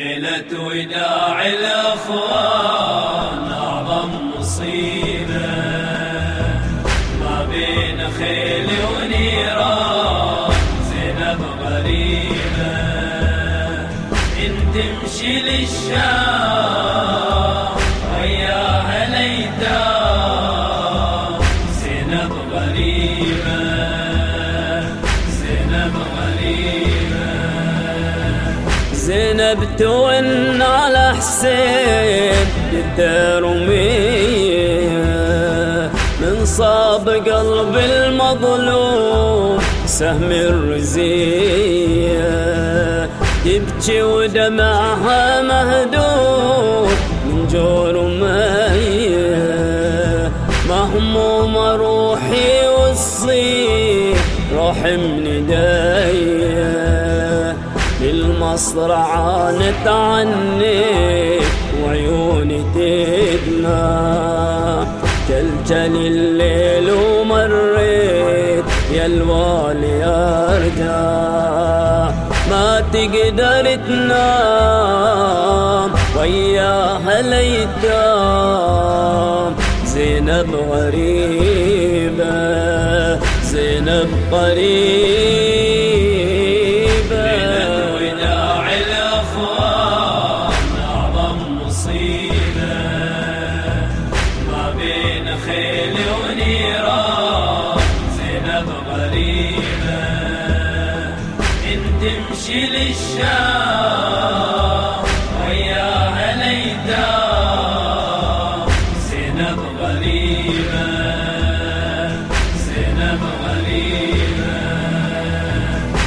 ليلة وداع الأخوان أعظم مصيبة. ما بين خيل ونيران زينب غريبة. إن تمشي للشام زينب تون على حسين الدرمية من صاب قلب المظلوم سهم الرزية. تبكي ودمعها مهدود من جور مية مهمومة روحي والصير روح من ايديا للمصرعة نتعني وعيوني تدمع جلجل الليل ومريت يا الوالي ارجع ما تقدر تنام وياها ليتام زينب غريبة زينب قريبة.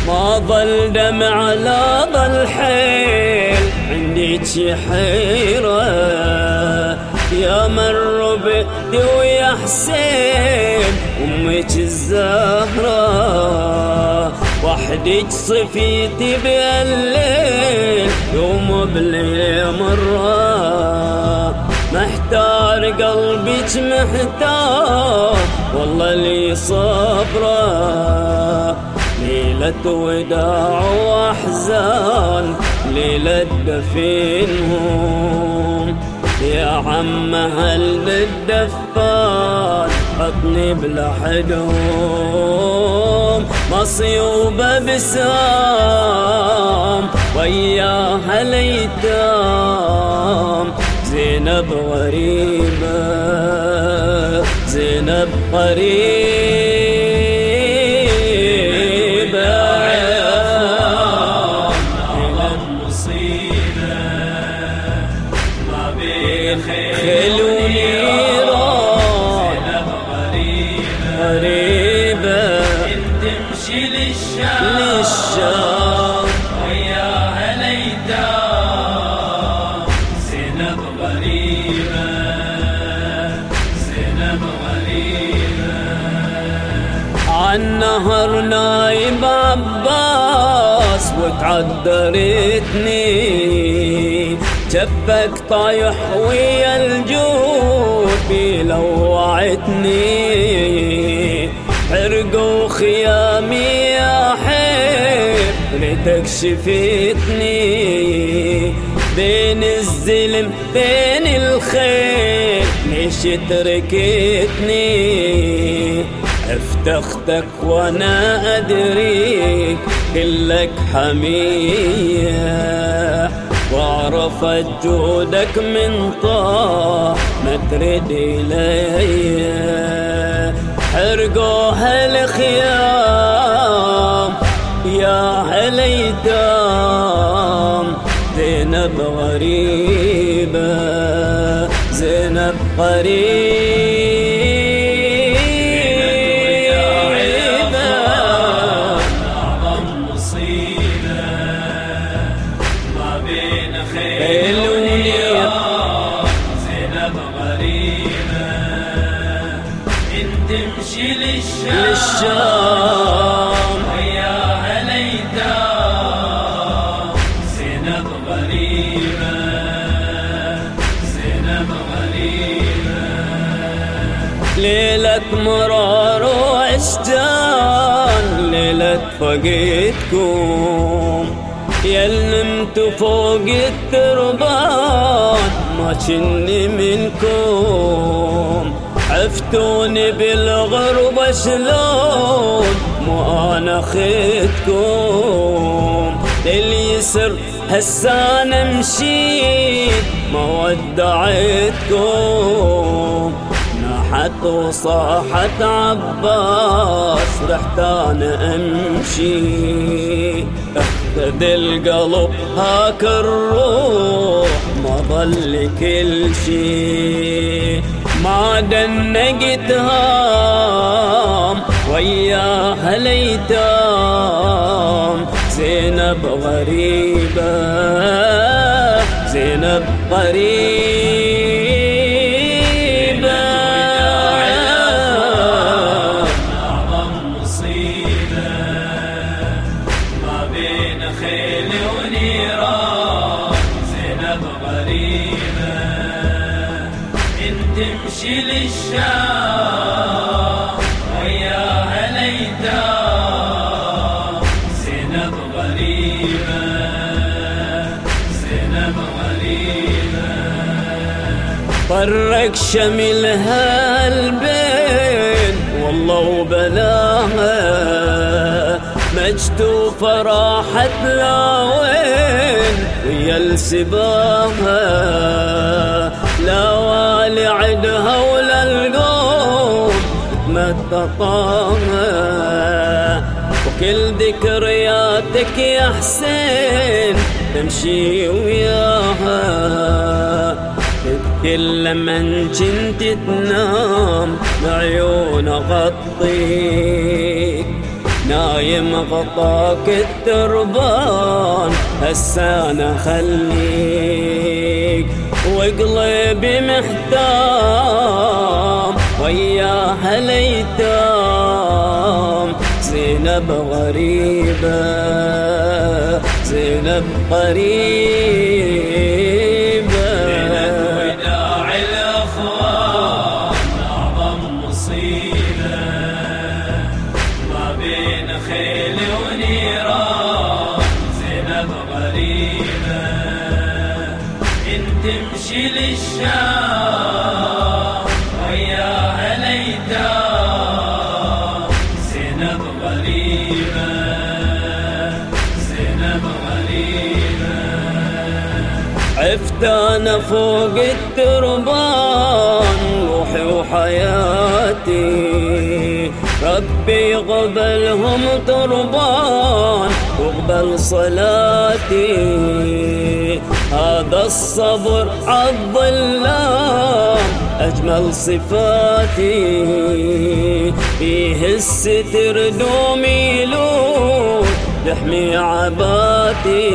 ما ظل دمع لا ظل حيل عندك حيرة. يا مر بيدي ويا حسين أمك الزهرة. وحدك صفيتي بالليل يوم بليل مرة. محتار قلبك محتار والله لي صبرة. ليلة وداع وأحزان ليلة دفنهم. يا عم هل بالدفان؟ حطني بلحدهم مصيوبة بسام وياها ليتام زينب غريبة زينب قريبة عباس وتعذرتني جفك طايح ويا الجود لوعتني. حرقوا خيامي يا حيف ريتك شفتني بين الزلم بين الخيل ليش تركتني افتختك وأنا ادريك كلك حمية وعرفت جودك من طه ما ترد إلي. حرقوها الخيام يا هليتام زينب غريبة زينب قريبة ليلة مرار وعشتان ليلة فقيتكم يل نمت فوق التربان ما كني منكم. عفتوني بالغربة شلون؟ مو أنا خدكم. لليسر هسه أنا مشيت ما ودعتكم. ناحت وصاحت عباس رحت أنا أمشي. اخذ القلب هاك الروح ما ظل كل شي ما دنقت هام وياها ليتام. زينب غريبة زينب غريبة. تمشي للشام وياها ليتام زينب غريبة زينب غريبة. طرق شملها البين والله وبلاها مجتوفة راحت لا وين ويا السباها. لا والي عدها ولا القوم تمتطاها وكل ذكرياتك يا حسين تمشي وياها. كل من كنت تنام بعيون غطيك. نايم غطاك التربان هسه أنا خليك. وقلبي محتام وياها ليتام. زينب غريبة زينب قريبة وداع الأخوان أعظم مصيبة. ليتام زينب زينب عفت أنا فوق التربان روحي وحياتي. ربي يقبلهم تربان واقبل صلاتي. هذا الصبر عالظلام أجمل صفاتي. فيه الستر دومي لون يحمي عباتي.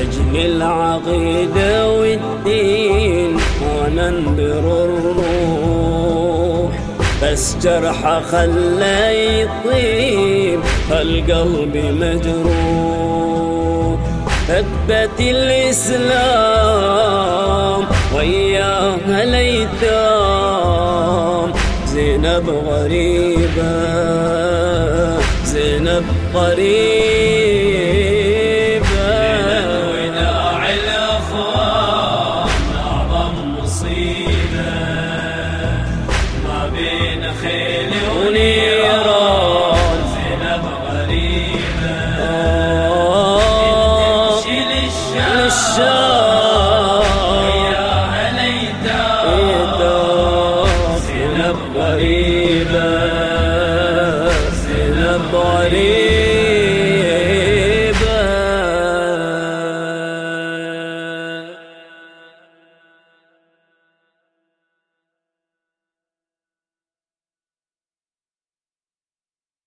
أجل العقيدة والدين أنا انبر الروح. بس جرحه خلى يطيب القلب مجروح. ثبت الإسلام وياها ليتام زينب غريبة زينب قريبة زينب غريبة